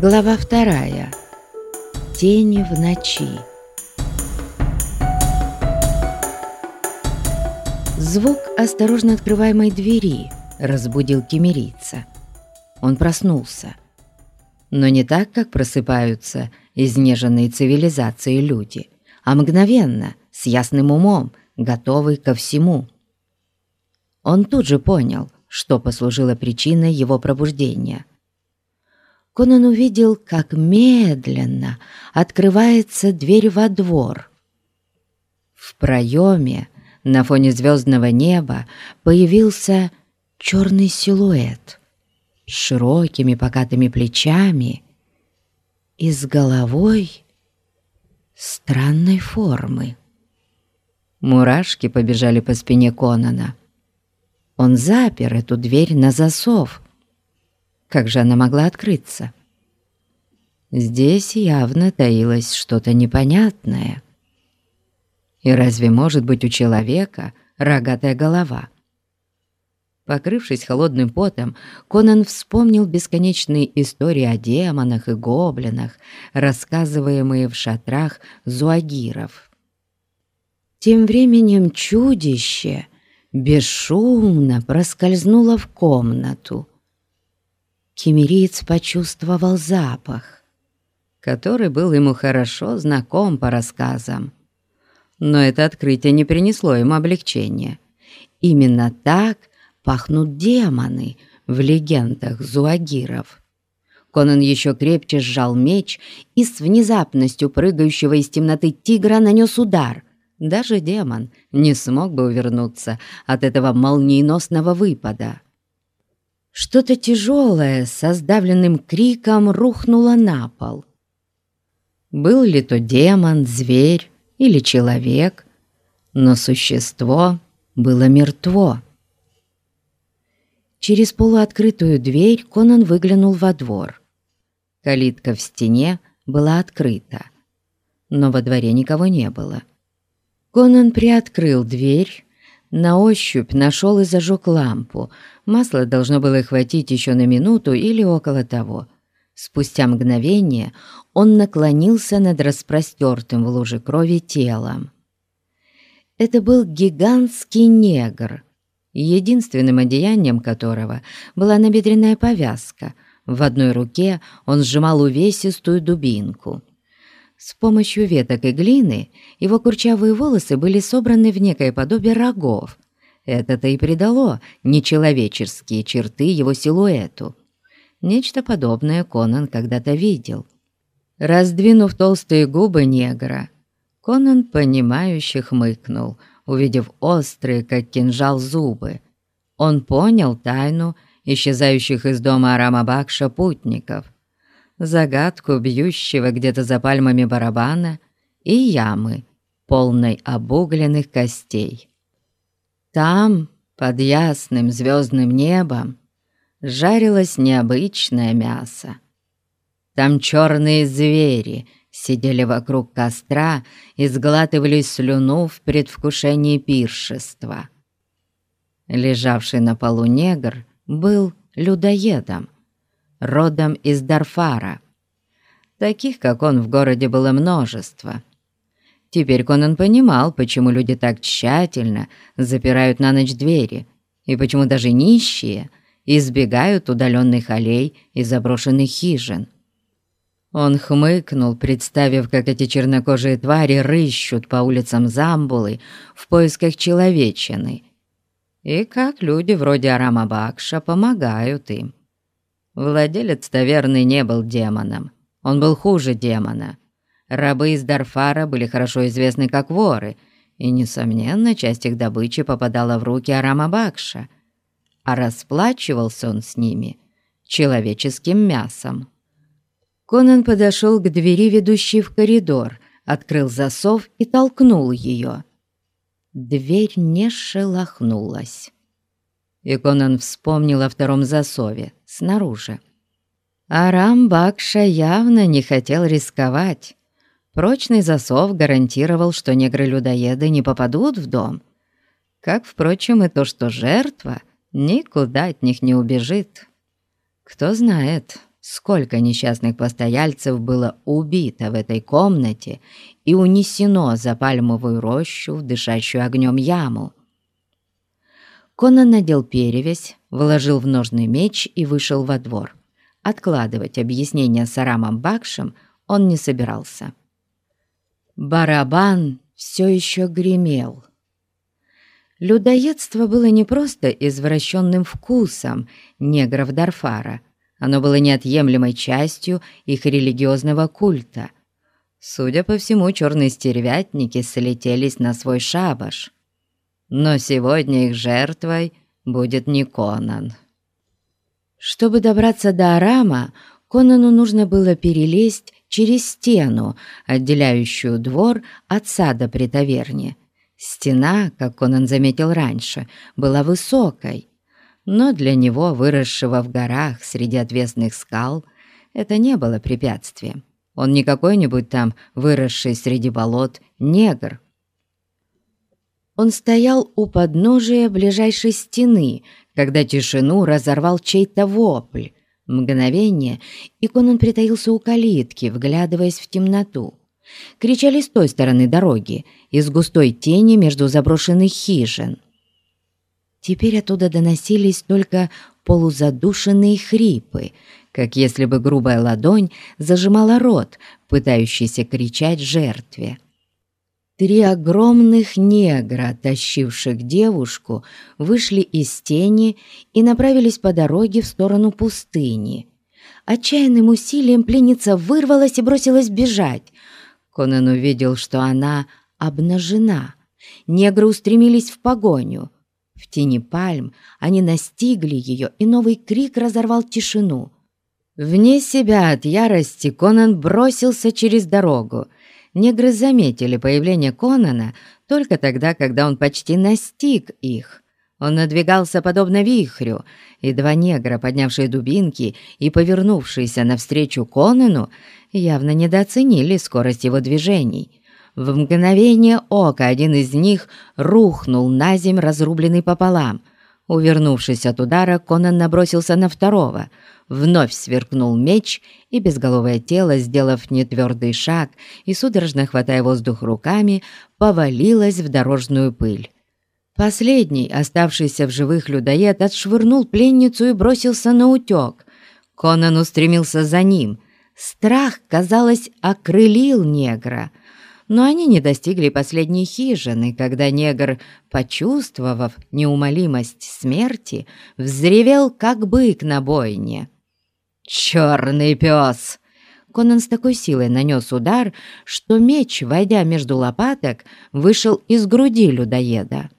Глава вторая. Тени в ночи. Звук осторожно открываемой двери разбудил кемерийца. Он проснулся. Но не так, как просыпаются изнеженные цивилизации люди, а мгновенно, с ясным умом, готовый ко всему. Он тут же понял, что послужило причиной его пробуждения. Конан увидел, как медленно открывается дверь во двор. В проеме на фоне звездного неба появился черный силуэт с широкими покатыми плечами и с головой странной формы. Мурашки побежали по спине Конана. Он запер эту дверь на засов. Как же она могла открыться? Здесь явно таилось что-то непонятное. И разве может быть у человека рогатая голова? Покрывшись холодным потом, Конан вспомнил бесконечные истории о демонах и гоблинах, рассказываемые в шатрах зуагиров. Тем временем чудище бесшумно проскользнуло в комнату. Кемериец почувствовал запах, который был ему хорошо знаком по рассказам. Но это открытие не принесло ему облегчения. Именно так пахнут демоны в легендах зуагиров. Конан еще крепче сжал меч и с внезапностью прыгающего из темноты тигра нанес удар. Даже демон не смог бы увернуться от этого молниеносного выпада. Что-то тяжелое со сдавленным криком рухнуло на пол. Был ли то демон, зверь или человек, но существо было мертво. Через полуоткрытую дверь Конан выглянул во двор. Калитка в стене была открыта, но во дворе никого не было. Конан приоткрыл дверь, на ощупь нашел и зажег лампу. Масла должно было хватить еще на минуту или около того. Спустя мгновение он наклонился над распростертым в луже крови телом. Это был гигантский негр — единственным одеянием которого была набедренная повязка. В одной руке он сжимал увесистую дубинку. С помощью веток и глины его курчавые волосы были собраны в некое подобие рогов. Это-то и придало нечеловеческие черты его силуэту. Нечто подобное Конан когда-то видел. Раздвинув толстые губы негра, Конан, понимающе хмыкнул — увидев острые, как кинжал, зубы. Он понял тайну исчезающих из дома Арамабакша путников, загадку бьющего где-то за пальмами барабана и ямы, полной обугленных костей. Там, под ясным звездным небом, жарилось необычное мясо. Там черные звери — сидели вокруг костра и сглатывали слюну в предвкушении пиршества. Лежавший на полу негр был людоедом, родом из Дарфара. Таких, как он, в городе было множество. Теперь Конан понимал, почему люди так тщательно запирают на ночь двери, и почему даже нищие избегают удаленных аллей и заброшенных хижин. Он хмыкнул, представив, как эти чернокожие твари рыщут по улицам Замбулы в поисках человечины, и как люди вроде Арама Бакша помогают им. Владелец таверны не был демоном, он был хуже демона. Рабы из Дарфара были хорошо известны как воры, и, несомненно, часть их добычи попадала в руки Арама Бакша, а расплачивался он с ними человеческим мясом. Конан подошел к двери, ведущей в коридор, открыл засов и толкнул ее. Дверь не шелохнулась. И Конан вспомнил о втором засове, снаружи. Арам Бакша явно не хотел рисковать. Прочный засов гарантировал, что негры-людоеды не попадут в дом. Как, впрочем, и то, что жертва никуда от них не убежит. Кто знает, сколько несчастных постояльцев было убито в этой комнате и унесено за пальмовую рощу в дышащую огнем яму. Конан надел перевязь, вложил в ножный меч и вышел во двор. Откладывать объяснение с Арамом Бакшем он не собирался. Барабан все еще гремел. Людоедство было не просто извращенным вкусом негров Дарфара, оно было неотъемлемой частью их религиозного культа. Судя по всему, черные стервятники слетелись на свой шабаш. Но сегодня их жертвой будет не Конан. Чтобы добраться до Арама, Конану нужно было перелезть через стену, отделяющую двор от сада при таверне. Стена, как Конан заметил раньше, была высокой, но для него, выросшего в горах среди отвесных скал, это не было препятствием. Он не какой-нибудь там выросший среди болот негр. Он стоял у подножия ближайшей стены, когда тишину разорвал чей-то вопль. Мгновение, и Конан притаился у калитки, вглядываясь в темноту. Кричали с той стороны дороги, из густой тени между заброшенных хижин. Теперь оттуда доносились только полузадушенные хрипы, как если бы грубая ладонь зажимала рот, пытающийся кричать жертве. Три огромных негра, тащивших девушку, вышли из тени и направились по дороге в сторону пустыни. Отчаянным усилием пленница вырвалась и бросилась бежать. Конан увидел, что она обнажена. Негры устремились в погоню. В тени пальм они настигли ее, и новый крик разорвал тишину. Вне себя от ярости Конан бросился через дорогу — негры заметили появление Конана только тогда, когда он почти настиг их. Он надвигался подобно вихрю, и два негра, поднявшие дубинки и повернувшиеся навстречу Конану, явно недооценили скорость его движений. В мгновение ока один из них рухнул на земь, разрубленный пополам. Увернувшись от удара, Конан набросился на второго — Вновь сверкнул меч, и безголовое тело, сделав нетвердый шаг и судорожно хватая воздух руками, повалилось в дорожную пыль. Последний, оставшийся в живых людоед, отшвырнул пленницу и бросился на утек. Конан устремился за ним. Страх, казалось, окрылил негра — но они не достигли последней хижины, когда негр, почувствовав неумолимость смерти, взревел, как бык на бойне. «Черный пес!» Конан с такой силой нанес удар, что меч, войдя между лопаток, вышел из груди людоеда.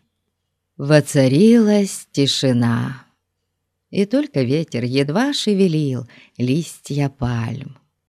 Воцарилась тишина, и только ветер едва шевелил листья пальм.